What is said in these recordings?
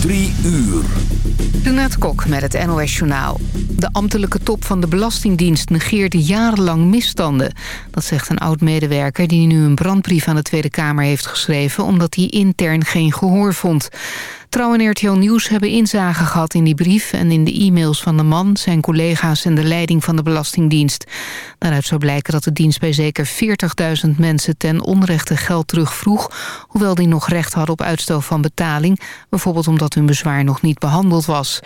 Drie uur. Renate Kok met het NOS Journaal. De ambtelijke top van de Belastingdienst negeerde jarenlang misstanden. Dat zegt een oud-medewerker die nu een brandbrief aan de Tweede Kamer heeft geschreven... omdat hij intern geen gehoor vond. Trouw en RTL Nieuws hebben inzage gehad in die brief... en in de e-mails van de man, zijn collega's en de leiding van de Belastingdienst. Daaruit zou blijken dat de dienst bij zeker 40.000 mensen ten onrechte geld terugvroeg... hoewel die nog recht hadden op uitstel van betaling... bijvoorbeeld omdat hun bezwaar nog niet behandeld was.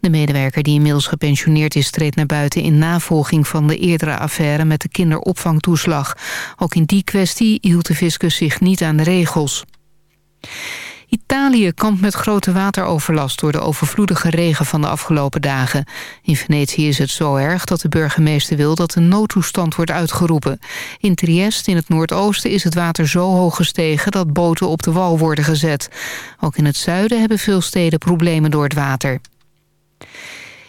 De medewerker die inmiddels gepensioneerd is... treedt naar buiten in navolging van de eerdere affaire... met de kinderopvangtoeslag. Ook in die kwestie hield de fiscus zich niet aan de regels. Italië kampt met grote wateroverlast door de overvloedige regen van de afgelopen dagen. In Venetië is het zo erg dat de burgemeester wil dat een noodtoestand wordt uitgeroepen. In Trieste, in het noordoosten, is het water zo hoog gestegen dat boten op de wal worden gezet. Ook in het zuiden hebben veel steden problemen door het water.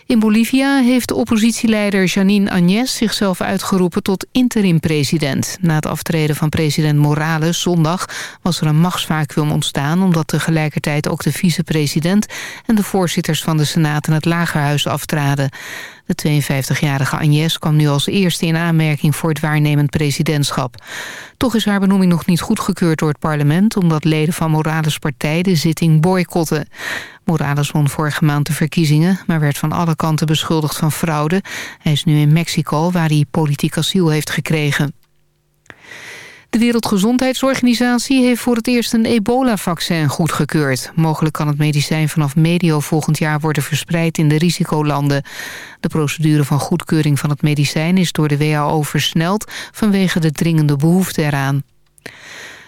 In Bolivia heeft de oppositieleider Janine Áñez zichzelf uitgeroepen tot interim-president. Na het aftreden van president Morales zondag was er een machtsvacuum ontstaan... omdat tegelijkertijd ook de vicepresident en de voorzitters van de Senaat en het Lagerhuis aftraden. De 52-jarige Agnes kwam nu als eerste in aanmerking voor het waarnemend presidentschap. Toch is haar benoeming nog niet goedgekeurd door het parlement... omdat leden van Morales' partij de zitting boycotten. Morales won vorige maand de verkiezingen... maar werd van alle kanten beschuldigd van fraude. Hij is nu in Mexico, waar hij politiek asiel heeft gekregen. De Wereldgezondheidsorganisatie heeft voor het eerst een ebola-vaccin goedgekeurd. Mogelijk kan het medicijn vanaf medio volgend jaar worden verspreid in de risicolanden. De procedure van goedkeuring van het medicijn is door de WHO versneld... vanwege de dringende behoefte eraan.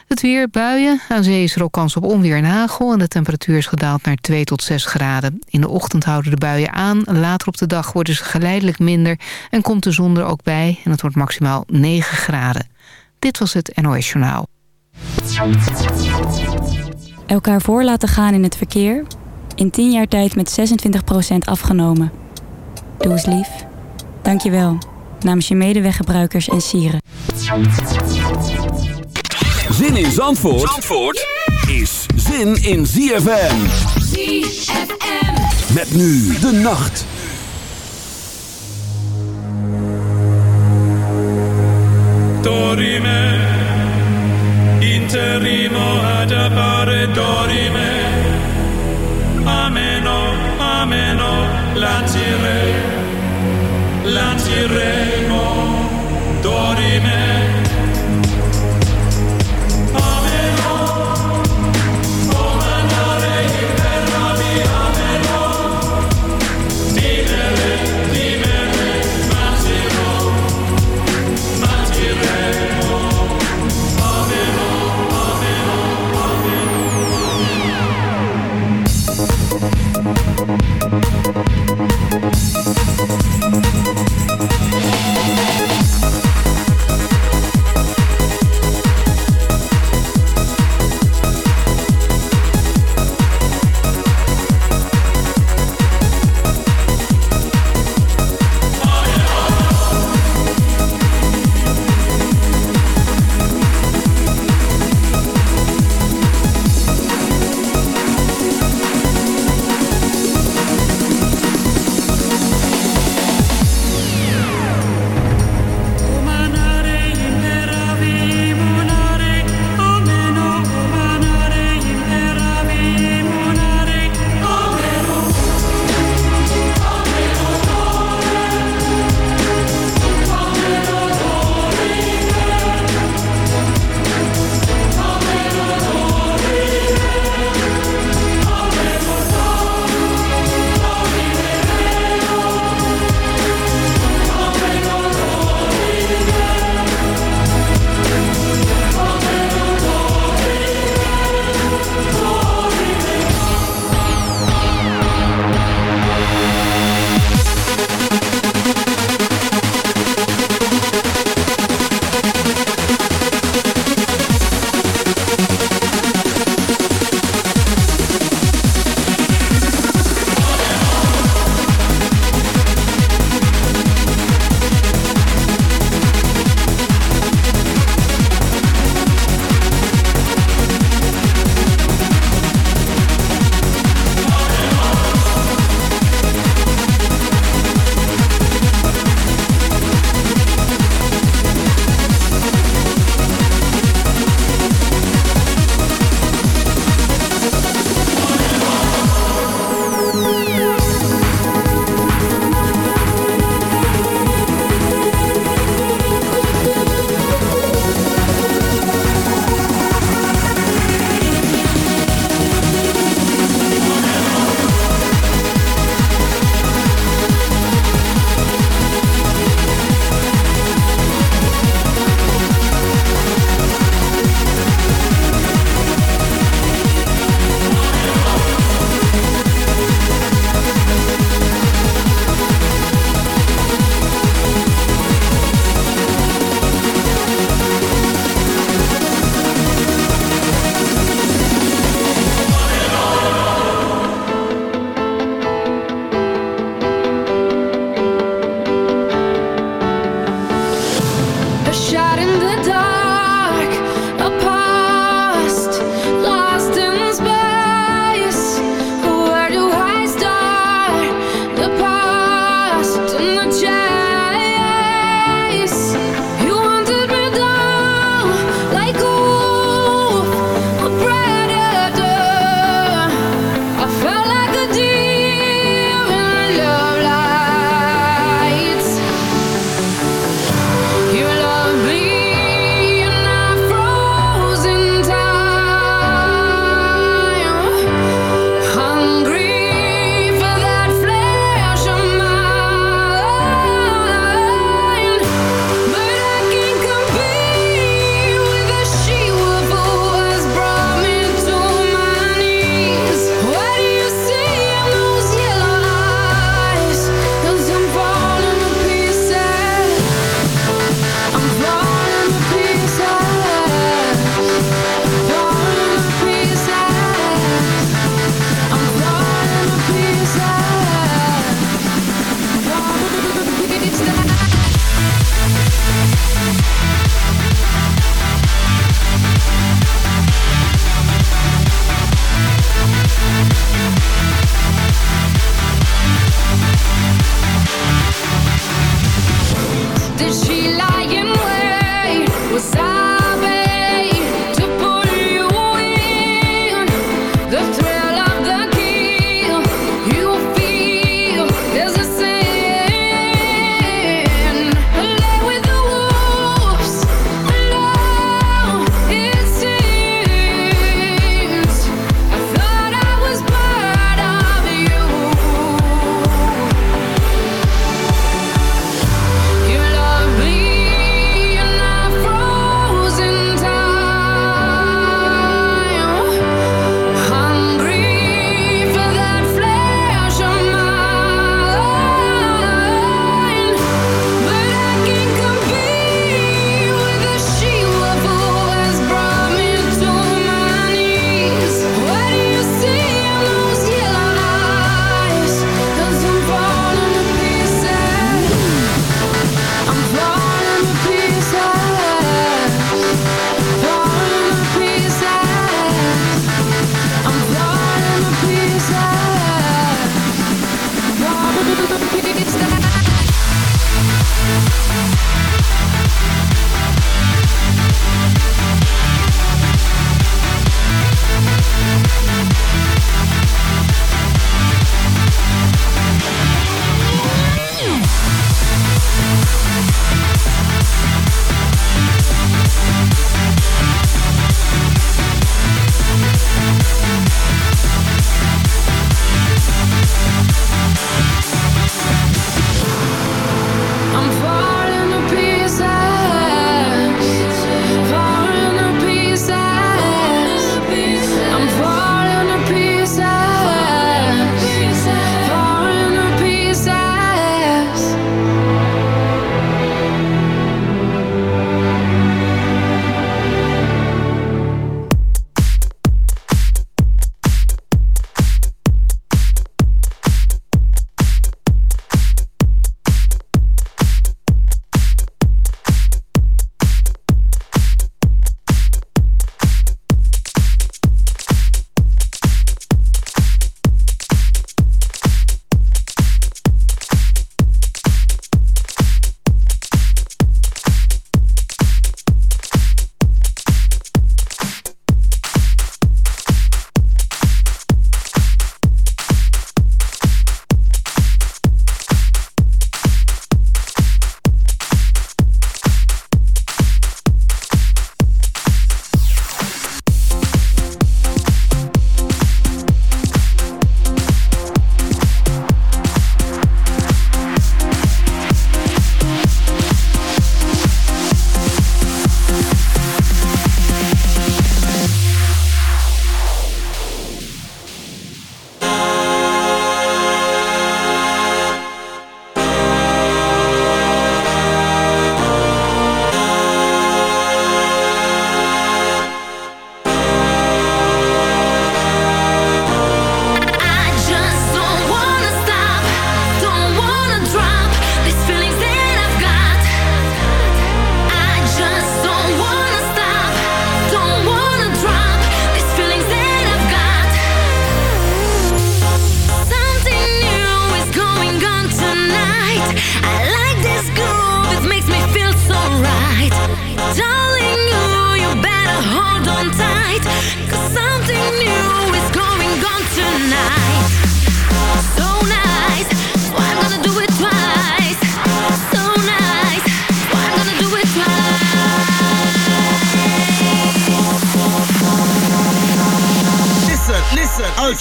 Het weer, buien. Aan zee is er ook kans op onweer en hagel... en de temperatuur is gedaald naar 2 tot 6 graden. In de ochtend houden de buien aan. Later op de dag worden ze geleidelijk minder... en komt de zon er ook bij en het wordt maximaal 9 graden. Dit was het NOS Journaal. Elkaar voor laten gaan in het verkeer. In 10 jaar tijd met 26% afgenomen. Doe eens lief. Dank je wel. Namens je medeweggebruikers en sieren. Zin in Zandvoort, Zandvoort is zin in ZFM. ZFM. Met nu de nacht. Dorime, interimo ad appare dorime, ameno, ameno, lancire, lanciremo, dorime.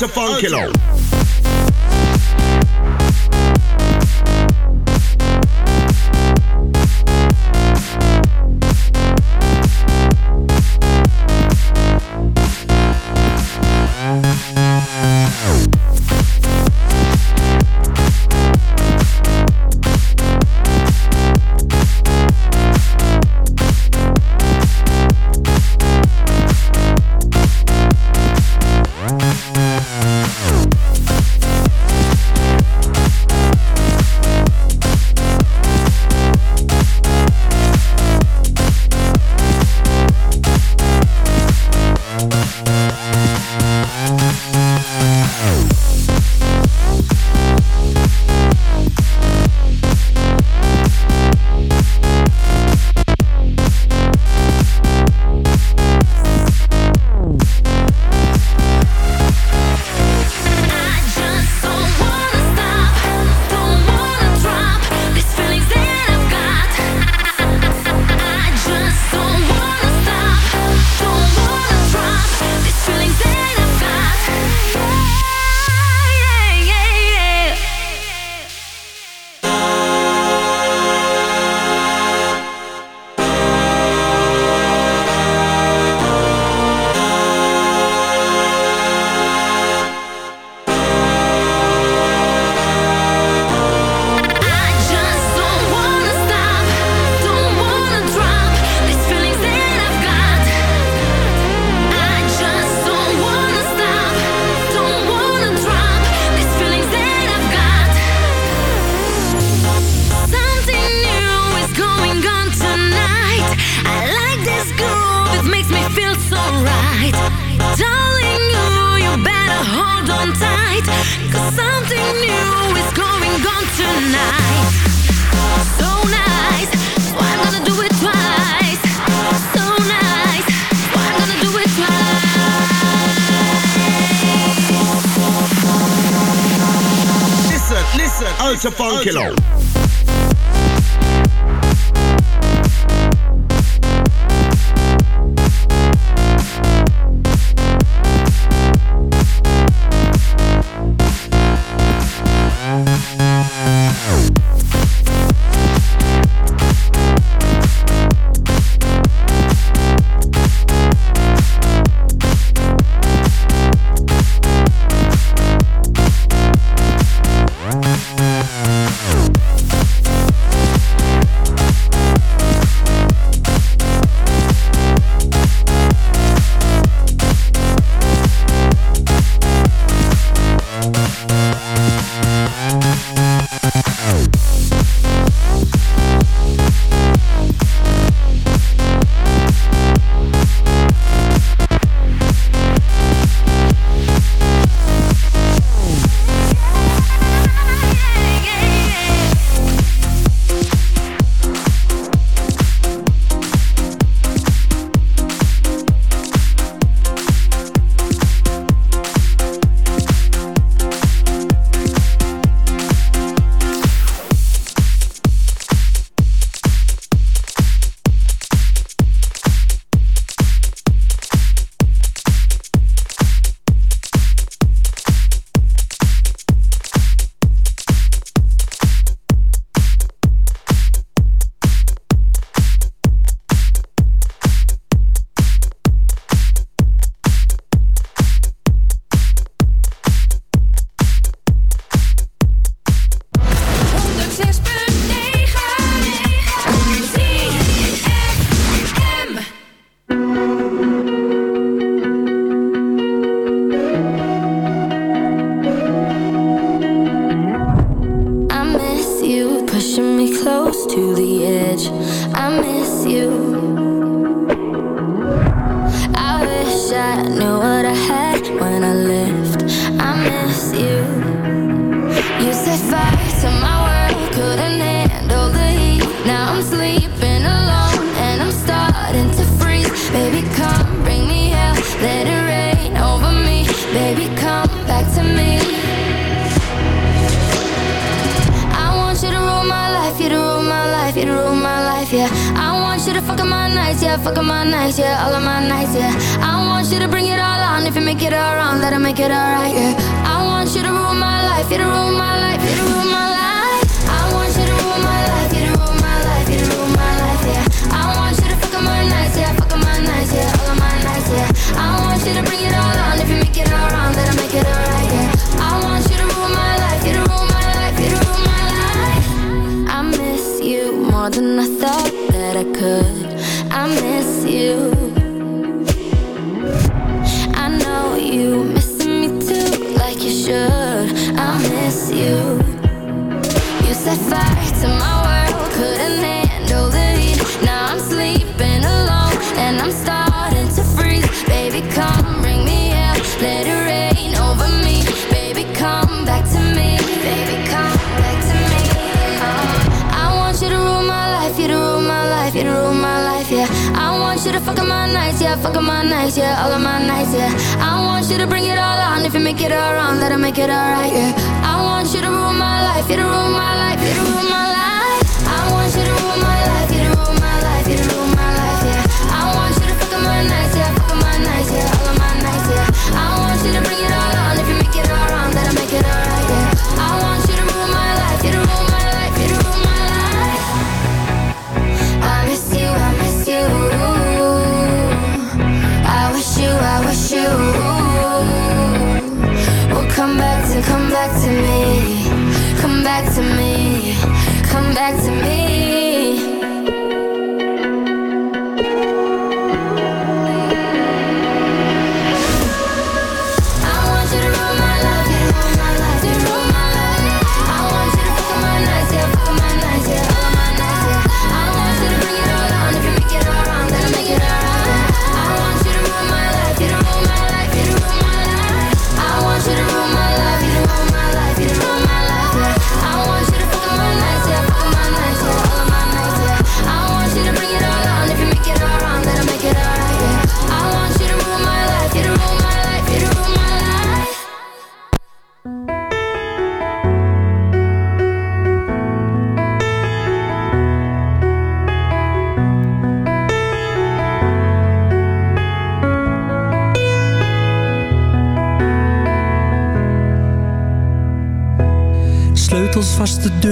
Ultra funky now. ultra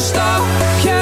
stapje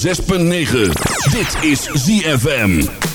106.9. Dit is ZFM.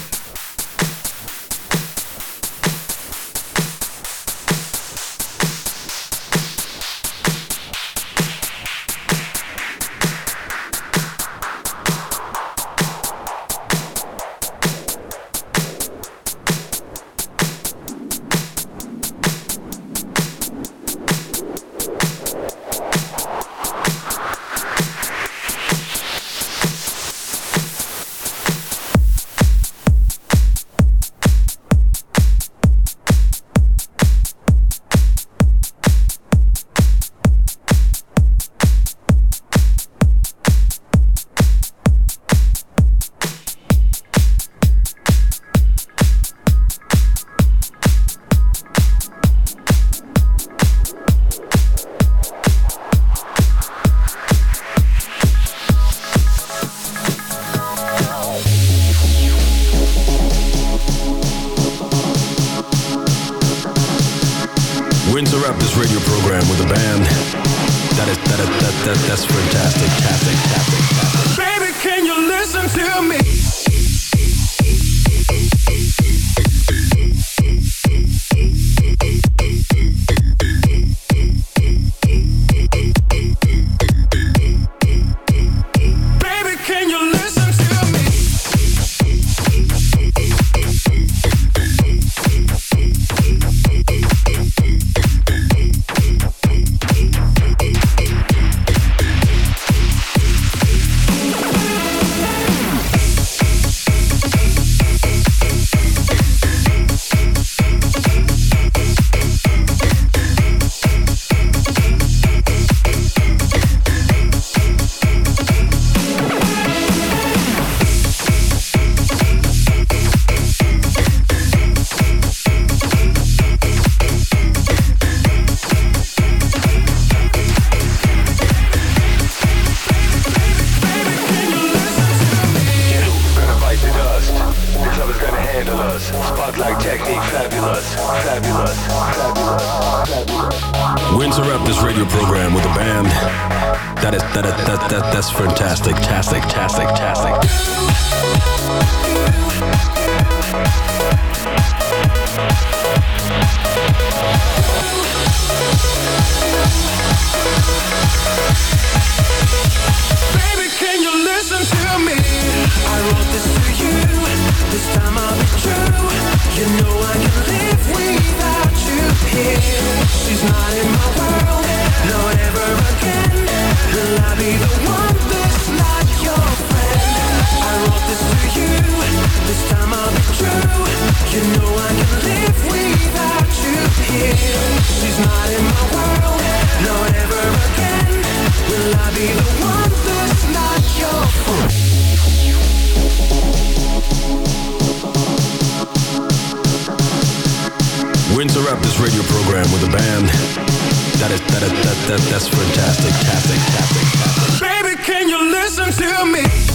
this radio program with a band. That is that is, that that that's fantastic, fantastic, fantastic, fantastic. Baby, can you listen to me?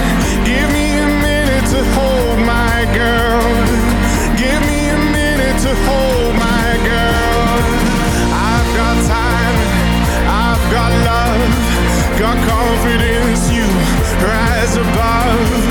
Confidence. You rise above.